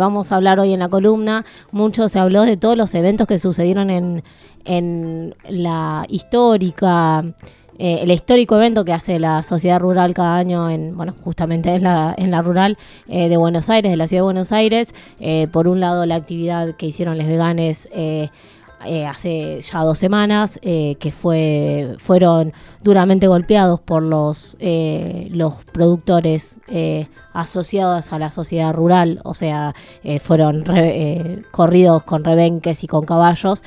Vamos a hablar hoy en la columna, mucho se habló de todos los eventos que sucedieron en, en la histórica, eh, el histórico evento que hace la sociedad rural cada año en, bueno, justamente en la, en la rural eh, de Buenos Aires, de la ciudad de Buenos Aires. Eh, por un lado la actividad que hicieron los veganes eh, hace ya dos semanas, eh, que fue, fueron duramente golpeados por los, eh, los productores asociados a la sociedad rural, o sea, fueron corridos con rebenques y con caballos,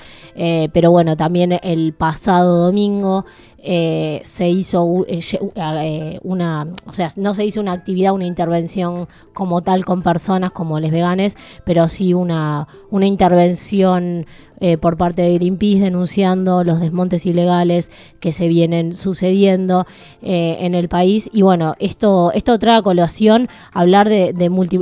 pero bueno, también el pasado domingo eh, se hizo eh, eh, una, o sea, no se hizo una actividad, una intervención como tal con personas como les veganes, pero sí una, una intervención por parte de Greenpeace denunciando los desmontes ilegales que se vienen sucediendo en el país. Y bueno, esto, esto trae a colación hablar de,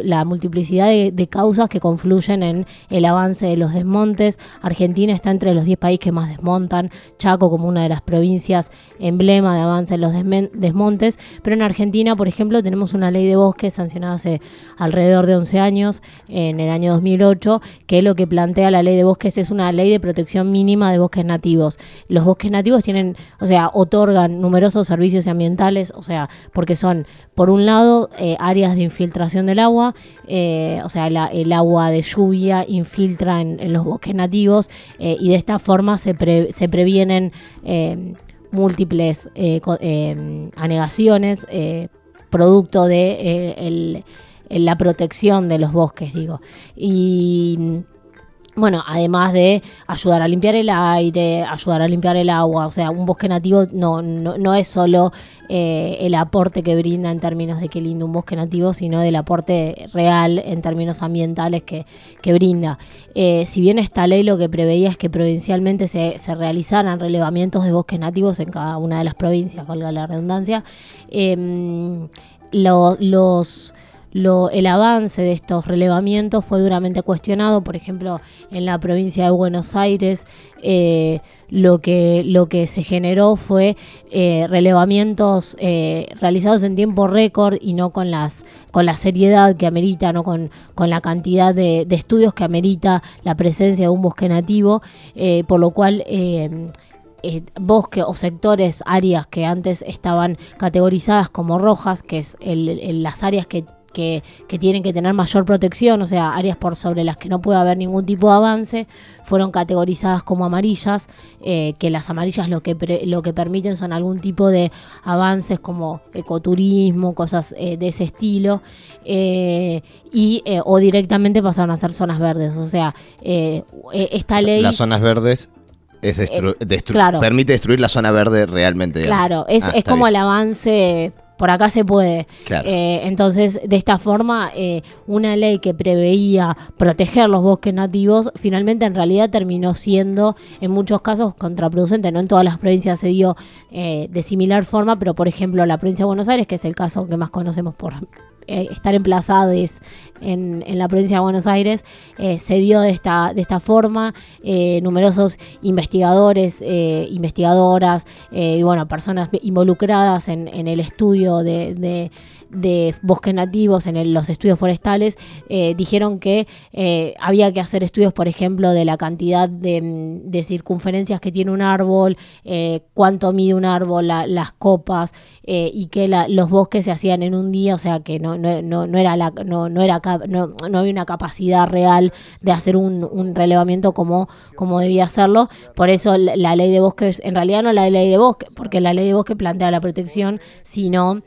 la multiplicidad de, causas que confluyen en el avance de los desmontes. Argentina está entre los 10 países que más desmontan, Chaco como una de las provincias emblema de avance en los desmontes, pero en Argentina, por ejemplo, tenemos una ley de bosques sancionada hace alrededor de 11 años, en el año 2008, que lo que plantea la ley de bosques es una ley de protección mínima de bosques nativos. Los bosques nativos tienen, o sea, otorgan numerosos servicios ambientales, o sea, porque son, por un lado, eh, áreas de infiltración del agua, eh, o sea, el agua de lluvia infiltra en, los bosques nativos eh, y de esta forma se, se previenen múltiples eh, eh, anegaciones, eh, producto de la protección de los bosques, digo. Y bueno, además de ayudar a limpiar el aire, ayudar a limpiar el agua, o sea, un bosque nativo no, no, es solo eh, el aporte que brinda en términos de qué lindo un bosque nativo, sino del aporte real en términos ambientales que, brinda. Eh, si bien esta ley lo que preveía es que provincialmente se, se, realizaran relevamientos de bosques nativos en cada una de las provincias, valga la redundancia, em, los el avance de estos relevamientos fue duramente cuestionado, por ejemplo, en la provincia de Buenos Aires, eh, lo, que, lo que se generó fue eh, relevamientos eh, realizados en tiempo récord y no con, las, con la seriedad que amerita, no con, con la cantidad de, estudios que amerita la presencia de un bosque nativo, por lo cual... bosque o sectores, áreas que antes estaban categorizadas como rojas, que es las áreas que que, tienen que tener mayor protección, o sea, áreas por sobre las que no puede haber ningún tipo de avance, fueron categorizadas como amarillas, eh, que las amarillas lo que, lo que permiten son algún tipo de avances como ecoturismo, cosas eh, de ese estilo, eh, y o directamente pasaron a ser zonas verdes, o sea, esta ley... Las zonas verdes es permite destruir la zona verde realmente. Claro, es, ah, es como el avance por acá se puede. Eh, entonces, de esta forma, eh, una ley que preveía proteger los bosques nativos, finalmente en realidad terminó siendo en muchos casos contraproducente. No en todas las provincias se dio eh, de similar forma, pero por ejemplo la provincia de Buenos Aires, que es el caso que más conocemos por estar emplazados en, en, la provincia de Buenos Aires, eh, se dio de esta, de esta forma. Eh, numerosos investigadores, investigadoras y bueno, personas involucradas en, en el estudio de bosques nativos en los estudios forestales eh, dijeron que eh, había que hacer estudios, por ejemplo, de la cantidad de, mm, circunferencias que tiene un árbol, eh, cuánto mide un árbol, las copas, y que los bosques se hacían en un día, o sea que no, no, no, era la, no, no, era, no, no había una capacidad real de hacer un, un relevamiento como, como debía hacerlo. Por eso la, ley de bosques, en realidad no la ley de bosques, porque la ley de bosques plantea la protección, sino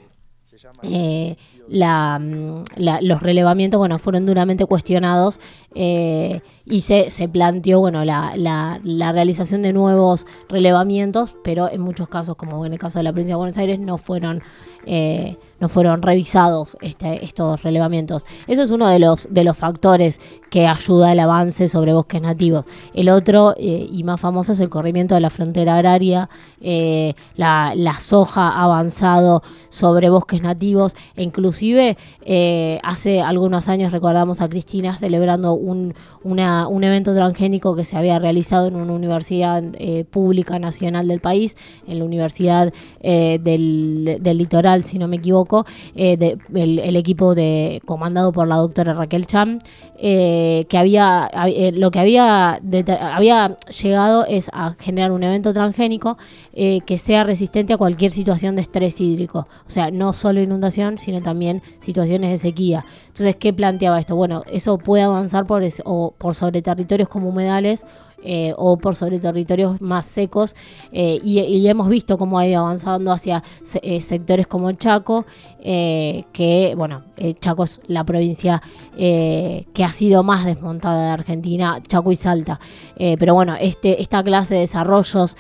eh, la, mm, la, los relevamientos bueno, fueron duramente cuestionados eh, y se, se, planteó bueno, la, la, realización de nuevos relevamientos, pero en muchos casos, como en el caso de la provincia de Buenos Aires, no fueron, eh, no fueron revisados este, estos relevamientos. Eso es uno de los, de los factores que ayuda al avance sobre bosques nativos. El otro eh, y más famoso es el corrimiento de la frontera agraria, la, la soja ha avanzado sobre bosques nativos e inclusive hace algunos años recordamos a Cristina celebrando un, un evento transgénico que se había realizado en una universidad eh, pública nacional del país, en la Universidad eh, del, Litoral, si no me equivoco, eh, el, equipo de comandado por la doctora Raquel Cham, eh, que había lo que había, había llegado es a generar un evento transgénico que sea resistente a cualquier situación de estrés hídrico, o sea, no solo inundación, sino también situaciones de sequía. Entonces, ¿qué planteaba esto? Bueno, eso puede avanzar por, o por sobre territorios como humedales eh, o por sobre territorios más secos eh, y, hemos visto cómo ha ido avanzando hacia eh, sectores como Chaco, que bueno, Chaco es la provincia que ha sido más desmontada de Argentina, Chaco y Salta, pero bueno, este, esta clase de desarrollos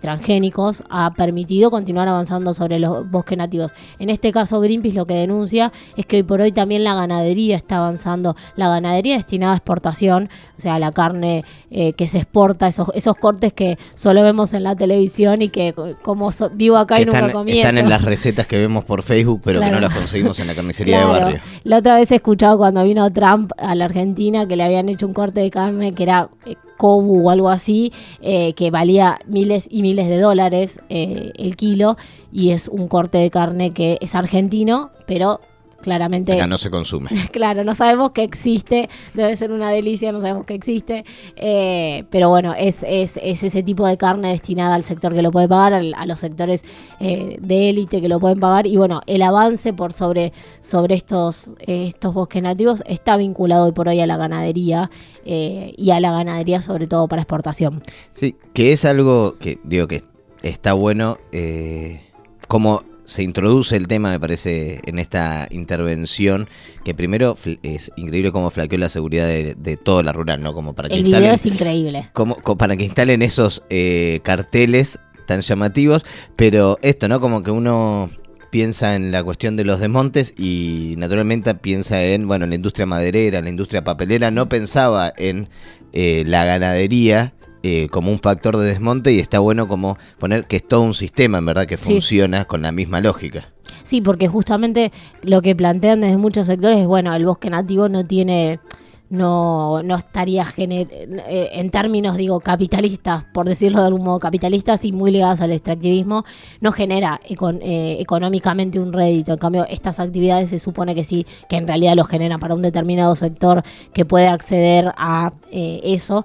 transgénicos ha permitido continuar avanzando sobre los bosques nativos. En este caso Greenpeace lo que denuncia es que hoy por hoy también la ganadería está avanzando, la ganadería destinada a exportación, o sea, la carne que se exporta, esos, esos cortes que solo vemos en la televisión y que como vivo acá y nunca están, Están en las recetas que vemos por Facebook, pero que no las conseguimos en la carnicería de barrio. La otra vez he escuchado cuando vino Trump a la Argentina que le habían hecho un corte de carne que era eh, Kobu o algo así, eh, que valía miles y miles de dólares eh, el kilo, y es un corte de carne que es argentino, pero claramente... Acá no se consume. claro, no sabemos que existe, debe ser una delicia, no sabemos que existe, eh, pero bueno, es, es, es, ese tipo de carne destinada al sector que lo puede pagar, a los sectores eh, de élite que lo pueden pagar, y bueno, el avance por sobre, sobre estos, estos bosques nativos está vinculado hoy por hoy a la ganadería eh, y a la ganadería sobre todo para exportación. Sí, que es algo que digo que está bueno como se introduce el tema, me parece, en esta intervención, que primero es increíble cómo flaqueó la seguridad de, toda la rural, ¿no? Como para que el video es increíble. Como, para que instalen esos eh, carteles tan llamativos, pero esto, ¿no? Como que uno piensa en la cuestión de los desmontes y naturalmente piensa en, bueno, la industria maderera, la industria papelera, no pensaba en eh, la ganadería eh, como un factor de desmonte y está bueno como poner que es todo un sistema, en verdad, que funciona con la misma lógica. Sí, porque justamente lo que plantean desde muchos sectores es, bueno, el bosque nativo no tiene no, no estaría eh, en términos, digo, capitalistas, por decirlo de algún modo, capitalistas y muy ligadas al extractivismo, no genera eh, económicamente un rédito. En cambio, estas actividades se supone que sí, que en realidad lo genera para un determinado sector que puede acceder a eh, eso.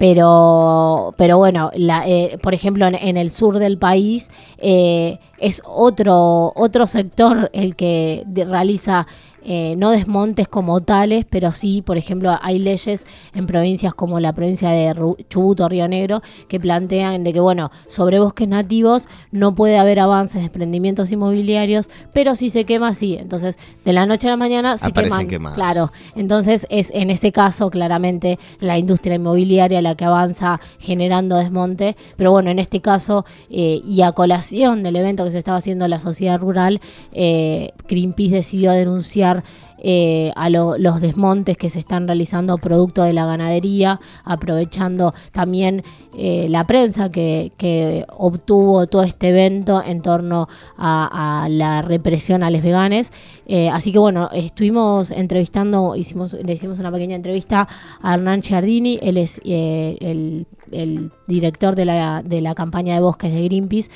Pero, pero bueno, la, por ejemplo, en, el sur del país es otro, otro sector el que realiza eh, no desmontes como tales, pero sí, por ejemplo, hay leyes en provincias como la provincia de Chubut o Río Negro que plantean de que, bueno, sobre bosques nativos no puede haber avances, desprendimientos inmobiliarios, pero si se quema, sí. Entonces, de la noche a la mañana se queman. Claro, entonces es en ese caso claramente la industria inmobiliaria la que avanza generando desmonte, pero bueno, en este caso eh, y a colación del evento que se estaba haciendo en la sociedad rural, eh, Greenpeace decidió denunciar eh, a los desmontes que se están realizando producto de la ganadería, aprovechando también eh, la prensa que, obtuvo todo este evento en torno a, la represión a los veganes. Eh, así que bueno, estuvimos entrevistando, hicimos, le hicimos una pequeña entrevista a Hernán Ciardini, él es el, director de la, de la campaña de bosques de Greenpeace,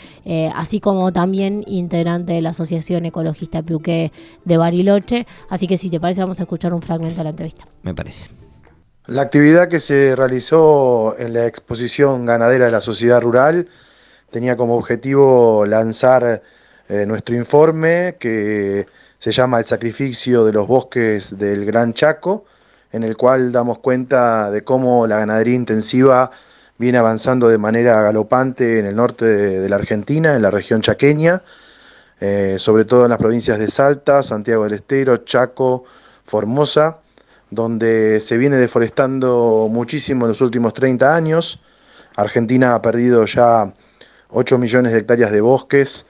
así como también integrante de la Asociación Ecologista Piuqué de Bariloche. Así que si te parece vamos a escuchar un fragmento de la entrevista. Me parece. La actividad que se realizó en la exposición ganadera de la sociedad rural tenía como objetivo lanzar eh, nuestro informe que se llama El sacrificio de los bosques del Gran Chaco, en el cual damos cuenta de cómo la ganadería intensiva viene avanzando de manera galopante en el norte de la Argentina, en la región chaqueña, eh, sobre todo en las provincias de Salta, Santiago del Estero, Chaco, Formosa, donde se viene deforestando muchísimo en los últimos 30 años. Argentina ha perdido ya 8 millones de hectáreas de bosques,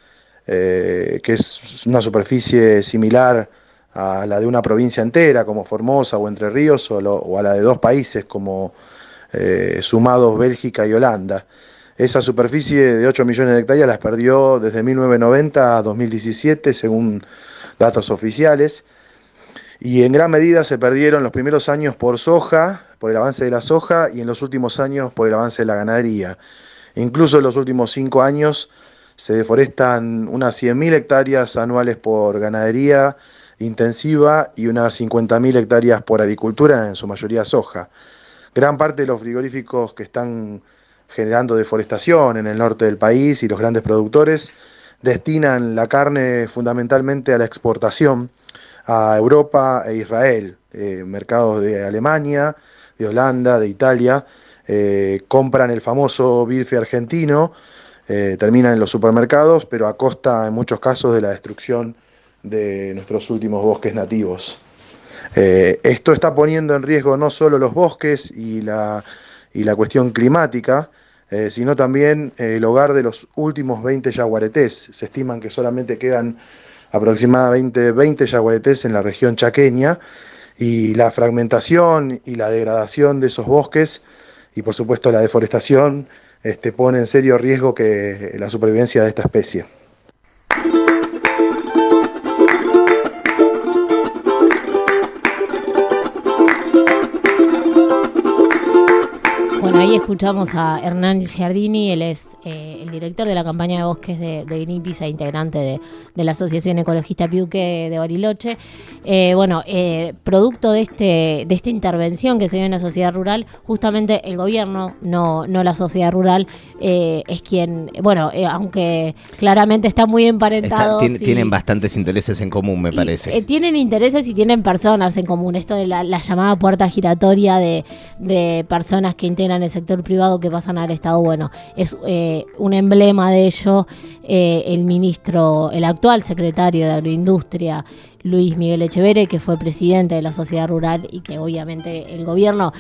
eh, que es una superficie similar a la de una provincia entera como Formosa o Entre Ríos o, a la de dos países como eh, sumados Bélgica y Holanda. Esa superficie de 8 millones de hectáreas las perdió desde 1990 a 2017, según datos oficiales. Y en gran medida se perdieron los primeros años por soja, por el avance de la soja, y en los últimos años por el avance de la ganadería. Incluso en los últimos cinco años se deforestan unas 100.000 hectáreas anuales por ganadería intensiva y unas 50.000 hectáreas por agricultura, en su mayoría soja. Gran parte de los frigoríficos que están generando deforestación en el norte del país y los grandes productores destinan la carne fundamentalmente a la exportación a Europa e Israel, eh, mercados de Alemania, de Holanda, de Italia, eh, compran el famoso bife argentino, eh, terminan en los supermercados, pero a costa en muchos casos de la destrucción de nuestros últimos bosques nativos. esto está poniendo en riesgo no solo los bosques y la, y la cuestión climática, sino también el hogar de los últimos 20 yaguaretés. Se estiman que solamente quedan aproximadamente 20 yaguaretés en la región chaqueña y la fragmentación y la degradación de esos bosques y por supuesto la deforestación este, pone en serio riesgo que la supervivencia de esta especie. Escuchamos a Hernán Giardini, él es eh, el director de la campaña de bosques de, Greenpeace e integrante de, la Asociación Ecologista Piuque de Bariloche. Eh, bueno, eh, producto de, este, de esta intervención que se dio en la sociedad rural, justamente el gobierno, no, no la sociedad rural, es quien, bueno, aunque claramente está muy emparentado. tienen bastantes intereses en común, me parece. tienen intereses y tienen personas en común. Esto de la, llamada puerta giratoria de, de personas que integran ese sector privado que pasan al Estado, bueno, es eh, un emblema de ello eh, el ministro, el actual secretario de Agroindustria, Luis Miguel Echeverre, que fue presidente de la sociedad rural y que obviamente el gobierno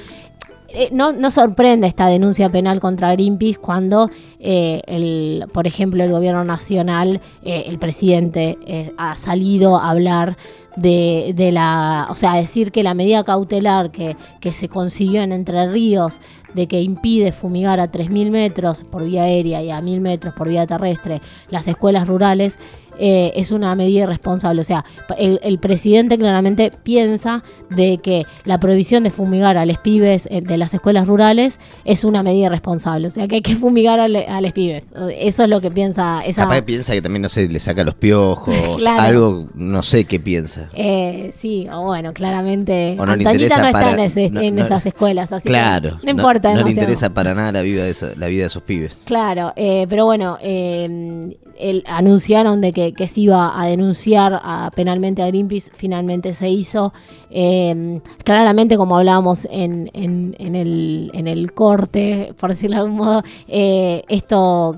eh, no, no, sorprende esta denuncia penal contra Greenpeace cuando, el, por ejemplo, el gobierno nacional, el presidente, ha salido a hablar de, de, la, o sea, decir que la medida cautelar que, que se consiguió en Entre Ríos de que impide fumigar a 3.000 metros por vía aérea y a 1.000 metros por vía terrestre las escuelas rurales, eh, es una medida irresponsable. O sea, el, presidente claramente piensa de que la prohibición de fumigar a los pibes eh, de las escuelas rurales es una medida irresponsable. O sea, que hay que fumigar a, los pibes. Eso es lo que piensa esa... Capaz piensa que también, no sé, le saca los piojos, algo, no sé qué piensa. Eh, sí, o bueno, claramente... no está en, esas escuelas, así claro, no importa no le interesa para nada la vida de, la vida de esos pibes. Claro, eh, pero bueno, eh, anunciaron de que, se iba a denunciar penalmente a Greenpeace, finalmente se hizo. Eh, claramente, como hablábamos en, en, el, en el corte, por decirlo de algún modo, esto...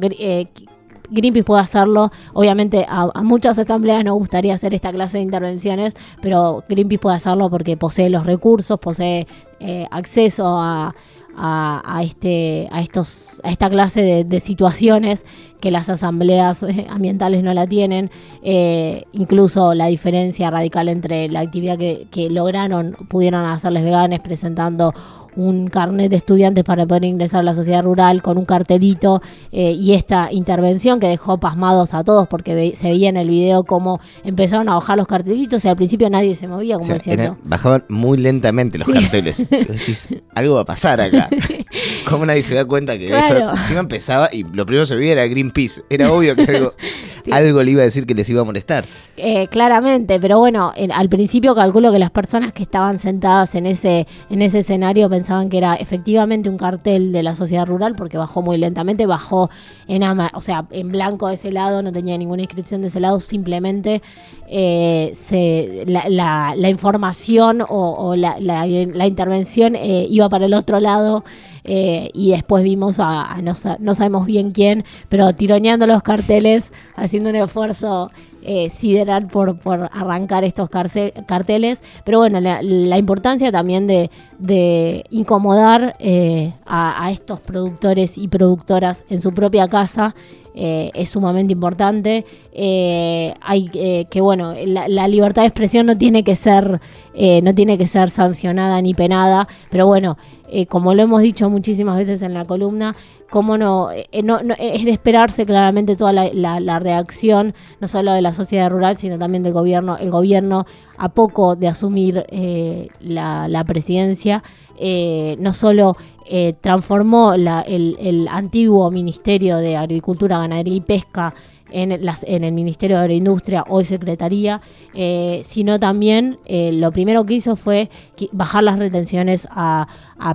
Greenpeace puede hacerlo. Obviamente a, muchas asambleas no gustaría hacer esta clase de intervenciones, pero Greenpeace puede hacerlo porque posee los recursos, posee acceso a, a, este, a, estos, a esta clase de, situaciones que las asambleas ambientales no la tienen, eh, incluso la diferencia radical entre la actividad que, que lograron, pudieron hacerles veganes presentando un carnet de estudiantes para poder ingresar a la sociedad rural con un cartelito eh, y esta intervención que dejó pasmados a todos porque se veía en el video cómo empezaron a bajar los cartelitos y al principio nadie se movía como diciendo. bajaban muy lentamente los carteles. Decís, algo va a pasar acá. ¿Cómo nadie se da cuenta que eso encima empezaba y lo primero que se veía era Greenpeace? Era obvio que algo, algo le iba a decir que les iba a molestar. Eh, claramente, pero bueno, al principio calculo que las personas que estaban sentadas en ese, en ese escenario pensaban que era efectivamente un cartel de la sociedad rural porque bajó muy lentamente, bajó en o sea, en blanco de ese lado, no tenía ninguna inscripción de ese lado, simplemente eh, se, la, la, información o, la, la, intervención eh, iba para el otro lado. Eh, y después vimos a, no, sabemos bien quién, pero tironeando los carteles, haciendo un esfuerzo eh, sideral por, por arrancar estos carteles, pero bueno, la, importancia también de, incomodar eh, a, estos productores y productoras en su propia casa es sumamente importante. hay que bueno, la, la, libertad de expresión no tiene que ser no tiene que ser sancionada ni penada, pero bueno, eh, como lo hemos dicho muchísimas veces en la columna, cómo no, eh, no, es de esperarse claramente toda la, reacción, no solo de la sociedad rural, sino también del gobierno. El gobierno, a poco de asumir eh, la, presidencia, no solo transformó el, antiguo Ministerio de Agricultura, Ganadería y Pesca en, las, en el Ministerio de Agroindustria, hoy Secretaría, eh, sino también eh, lo primero que hizo fue bajar las retenciones a,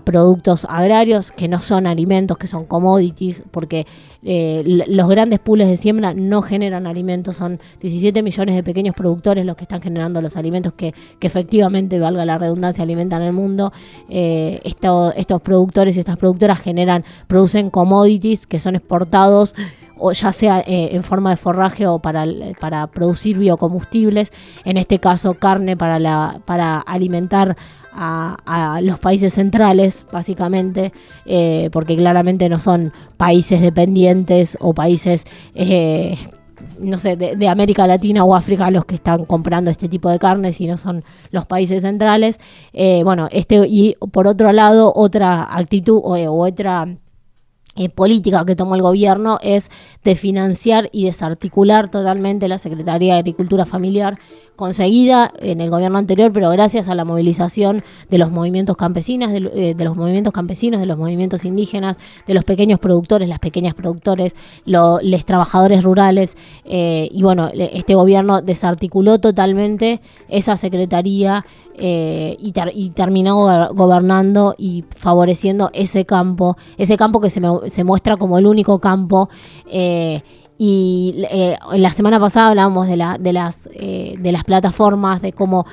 productos agrarios que no son alimentos, que son commodities, porque eh, los grandes pools de siembra no generan alimentos, son 17 millones de pequeños productores los que están generando los alimentos que, efectivamente, valga la redundancia, alimentan el mundo. estos productores y estas productoras generan, producen commodities que son exportados o ya sea eh, en forma de forraje o para, para producir biocombustibles, en este caso carne para, la, para alimentar a, los países centrales, básicamente, eh, porque claramente no son países dependientes o países... Eh, no sé, de, América Latina o África los que están comprando este tipo de carne, sino son los países centrales. bueno, este y por otro lado, otra actitud o otra eh, política que tomó el gobierno es de financiar y desarticular totalmente la Secretaría de Agricultura Familiar, conseguida en el gobierno anterior, pero gracias a la movilización de los movimientos campesinos, de, eh, los movimientos campesinos, de los movimientos indígenas, de los pequeños productores, las pequeñas productores, los trabajadores rurales, eh, y bueno, este gobierno desarticuló totalmente esa secretaría eh, y, terminó gobernando y favoreciendo ese campo, ese campo que se, se muestra como el único campo. Eh, y eh, la semana pasada hablábamos de, la, de, las, de las plataformas, de cómo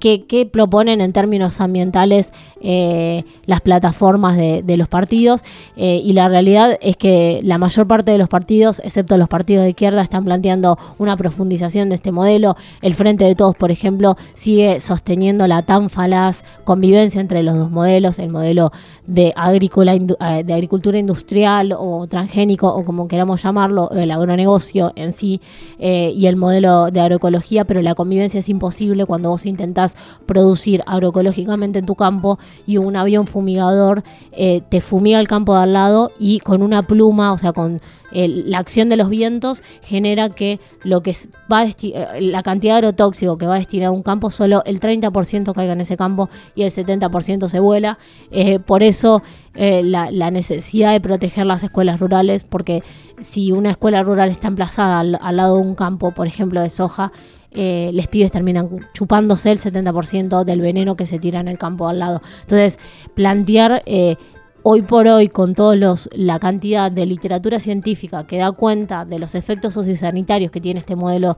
qué, proponen en términos ambientales eh, las plataformas de, los partidos eh, y la realidad es que la mayor parte de los partidos, excepto los partidos de izquierda, están planteando una profundización de este modelo. El Frente de Todos, por ejemplo, sigue sosteniendo la tan falaz convivencia entre los dos modelos, el modelo de, agrícola, eh, de agricultura industrial o transgénico o como queramos llamarlo, el agronegocio en sí y el modelo de agroecología, pero la convivencia es imposible cuando vos intentás producir agroecológicamente en tu campo y un avión fumigador eh, te fumiga el campo de al lado y con una pluma, o sea, con la acción de los vientos genera que lo que va eh, la cantidad de agrotóxico que va destinado a un campo, solo el 30% caiga en ese campo y el 70% se vuela. Eh, por eso la, necesidad de proteger las escuelas rurales, porque si una escuela rural está emplazada al lado de un campo, por ejemplo, de soja, eh, les pibes terminan chupándose el 70% del veneno que se tira en el campo al lado. Entonces, plantear eh, hoy por hoy, con todos los la cantidad de literatura científica que da cuenta de los efectos sociosanitarios que tiene este modelo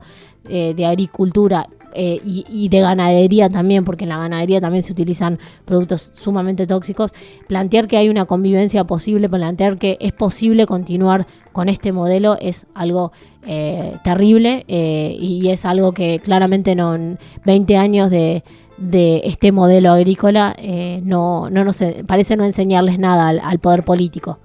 eh, de agricultura eh, y, de ganadería también, porque en la ganadería también se utilizan productos sumamente tóxicos, plantear que hay una convivencia posible, plantear que es posible continuar con este modelo es algo eh, terrible y es algo que claramente no, en 20 años de, de este modelo agrícola eh, no, no nos, parece no enseñarles nada al, poder político.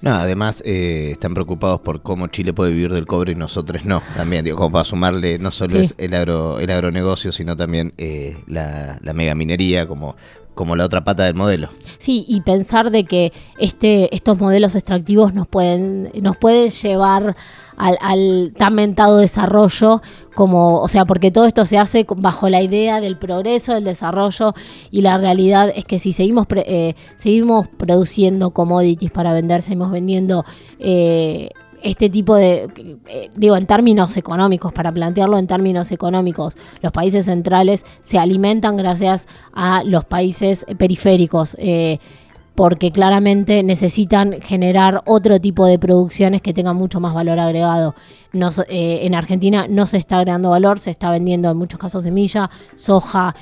No, además eh, están preocupados por cómo Chile puede vivir del cobre y nosotros no. También, digo, como para sumarle, no solo es el, agro, el agronegocio, sino también eh, la, la megaminería como, como la otra pata del modelo. Sí, y pensar de que este, estos modelos extractivos nos pueden, nos pueden llevar al, tan mentado desarrollo como, o sea, porque todo esto se hace bajo la idea del progreso, del desarrollo y la realidad es que si seguimos eh, seguimos produciendo commodities para vender, seguimos vendiendo eh, este tipo de, eh, digo, en términos económicos, para plantearlo en términos económicos, los países centrales se alimentan gracias a los países periféricos. Eh, porque claramente necesitan generar otro tipo de producciones que tengan mucho más valor agregado. Eh, en Argentina no se está agregando valor, se está vendiendo en muchos casos semilla, soja,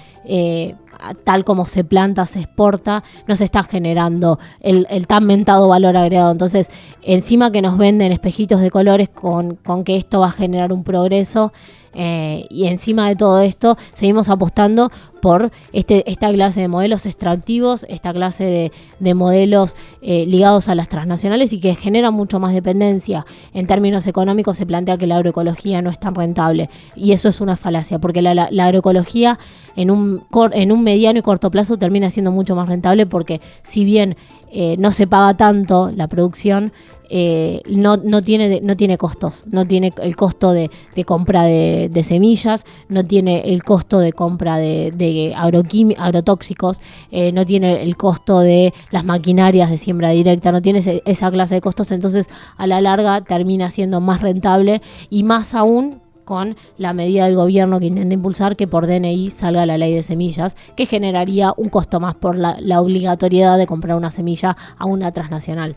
tal como se planta, se exporta, no se está generando el, tan mentado valor agregado. Entonces, encima que nos venden espejitos de colores con, con que esto va a generar un progreso, eh, y encima de todo esto, seguimos apostando por este, esta clase de modelos extractivos, esta clase de, modelos eh, ligados a las transnacionales y que generan mucho más dependencia. En términos económicos se plantea que la agroecología no es tan rentable y eso es una falacia, porque la, agroecología en un, en un mediano y corto plazo termina siendo mucho más rentable porque si bien eh, no se paga tanto la producción, eh, no, no, tiene, no tiene costos, no tiene el costo de, compra de, semillas, no tiene el costo de compra de, de agrotóxicos, eh, no tiene el costo de las maquinarias de siembra directa, no tiene esa clase de costos, entonces a la larga termina siendo más rentable y más aún con la medida del gobierno que intenta impulsar que por DNI salga la ley de semillas, que generaría un costo más por la, la obligatoriedad de comprar una semilla a una transnacional.